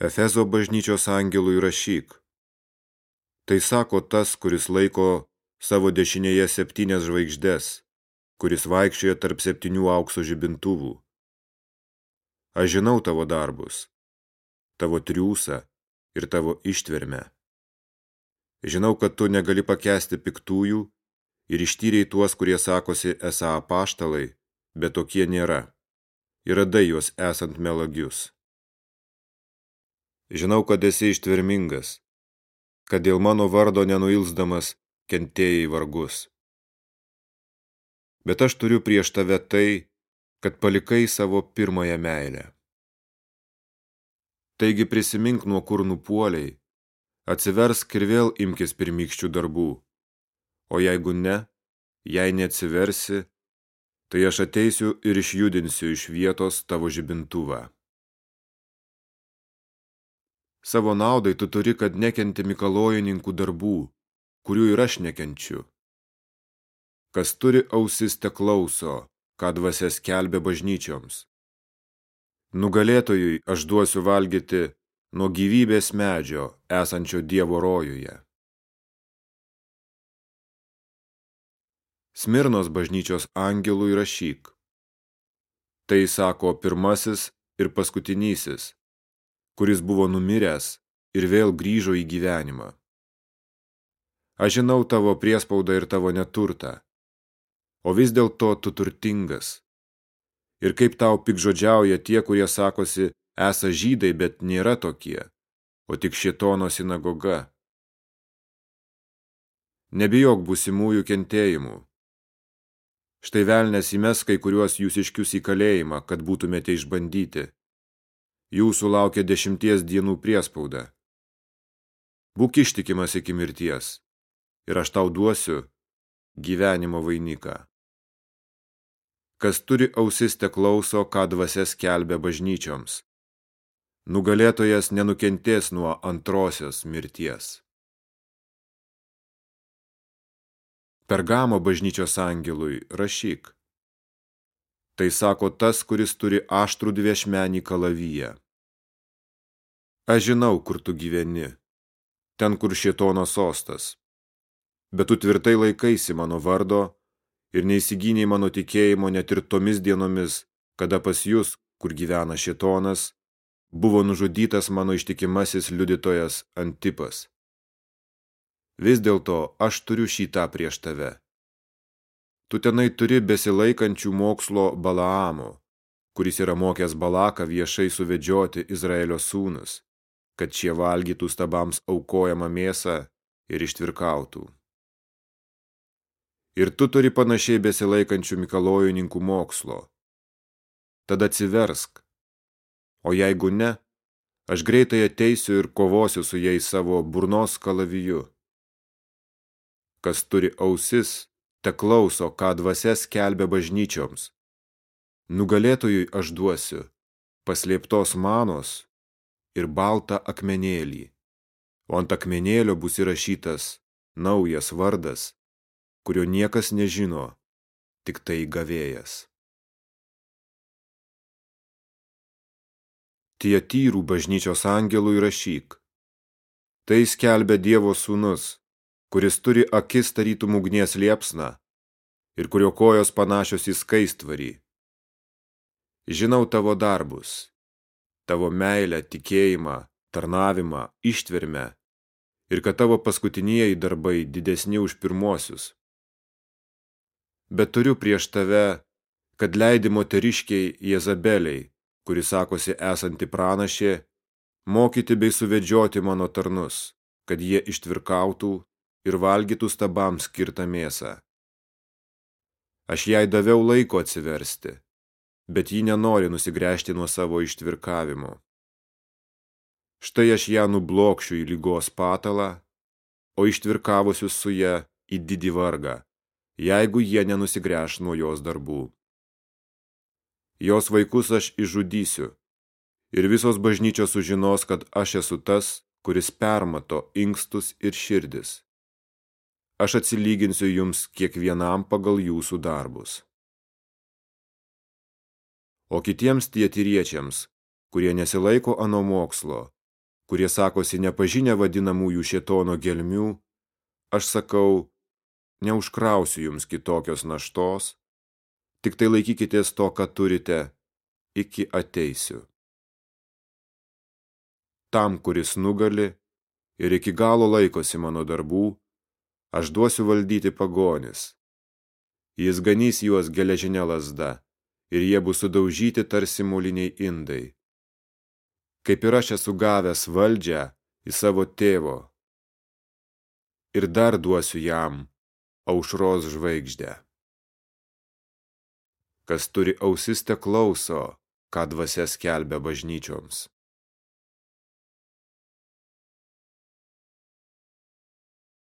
Efezo bažnyčios angelui rašyk. Tai sako tas, kuris laiko savo dešinėje septynės žvaigždės, kuris vaikščioja tarp septynių aukso žibintuvų. Aš žinau tavo darbus, tavo triūsą ir tavo ištvermę. Žinau, kad tu negali pakęsti piktųjų ir ištyriai tuos, kurie sakosi esą apaštalai, bet tokie nėra. Ir radai juos esant melagius. Žinau, kad esi ištvermingas, kad dėl mano vardo nenuilsdamas kentėjai vargus. Bet aš turiu prieš tave tai, kad palikai savo pirmąją meilę. Taigi prisimink nuo kur nupuoliai, atsiversk ir vėl imkis pirmykščių darbų, o jeigu ne, jei neatsiversi, tai aš ateisiu ir išjudinsiu iš vietos tavo žibintuvą. Savo naudai tu turi, kad nekenti mikalojininkų darbų, kurių ir aš nekenčiu. Kas turi ausis te klauso, ką dvasia skelbia bažnyčioms. Nugalėtojui aš duosiu valgyti nuo gyvybės medžio, esančio Dievo rojuje. Smirnos bažnyčios angelui rašyk. Tai sako pirmasis ir paskutinysis, kuris buvo numiręs ir vėl grįžo į gyvenimą. Aš žinau tavo priespaudą ir tavo neturtą, o vis dėlto tu turtingas. Ir kaip tau pikžodžiauja tie, kurie sakosi, esą žydai, bet nėra tokie, o tik šitono sinagoga. Nebijok būsimųjų kentėjimų. Štai velnės įmes kai kuriuos jūs iškius į kalėjimą, kad būtumėte išbandyti jūsų laukia dešimties dienų priespauda. Būk ištikimas iki mirties, ir aš tau duosiu gyvenimo vainiką. Kas turi ausis te klauso, ką dvasia skelbia bažnyčioms. Nugalėtojas nenukentės nuo antrosios mirties. Pergamo bažnyčios angelui rašyk. Tai sako tas, kuris turi aštrų dviešmenį kalavyje. Aš žinau, kur tu gyveni, ten, kur šietono sostas. Bet tu tvirtai laikaisi mano vardo ir neįsigyniai mano tikėjimo net ir tomis dienomis, kada pas jūs, kur gyvena šietonas, buvo nužudytas mano ištikimasis liudytojas Antipas. Vis dėlto aš turiu šitą prieš tave. Tu tenai turi besilaikančių mokslo Balaamo, kuris yra mokęs Balaką viešai suvedžioti Izraelio sūnus kad šie valgytų stabams aukojamą mėsą ir ištvirkautų. Ir tu turi panašiai besilaikančių mikalojininkų mokslo. Tada atsiversk, o jeigu ne, aš greitai ateisiu ir kovosiu su jais savo burnos kalaviju. Kas turi ausis, te klauso, ką dvasia skelbia bažnyčioms. Nugalėtojui aš duosiu paslėptos manos ir baltą akmenėlį, o ant akmenėlio bus įrašytas naujas vardas, kurio niekas nežino, tik tai gavėjas. Tie tyrų bažnyčios angelų įrašyk. Tai skelbia Dievo sūnus, kuris turi akis tarytum ugnies liepsną ir kurio kojos panašios į skaistvarį. Žinau tavo darbus tavo meilę, tikėjimą, tarnavimą, ištvermę ir kad tavo paskutinieji darbai didesni už pirmosius. Bet turiu prieš tave, kad leidi moteriškiai Jezabeliai, kuri sakosi esanti pranašė, mokyti bei suvedžioti mano tarnus, kad jie ištvirkautų ir valgytų stabams skirtą mėsą. Aš jai daviau laiko atsiversti, bet ji nenori nusigręžti nuo savo ištvirkavimo. Štai aš ją nublokšiu į lygos patalą, o ištvirkavusius su ją į didį vargą, jeigu jie nenusigręš nuo jos darbų. Jos vaikus aš išžudysiu, ir visos bažnyčios sužinos, kad aš esu tas, kuris permato inkstus ir širdis. Aš atsilyginsiu jums kiekvienam pagal jūsų darbus o kitiems tietiriečiams, kurie nesilaiko ano mokslo, kurie sakosi nepažinę vadinamųjų šėtono gelmių, aš sakau, neužkrausiu jums kitokios naštos, tik tai laikykitės to, ką turite, iki ateisiu. Tam, kuris nugali ir iki galo laikosi mano darbų, aš duosiu valdyti pagonis. Jis ganys juos geležinė lasda ir jie bus sudaužyti tarsi moliniai indai. Kaip ir aš esu gavęs valdžią į savo tėvo. Ir dar duosiu jam aušros žvaigždę. Kas turi ausis te klauso, ką dvasia skelbia bažnyčioms.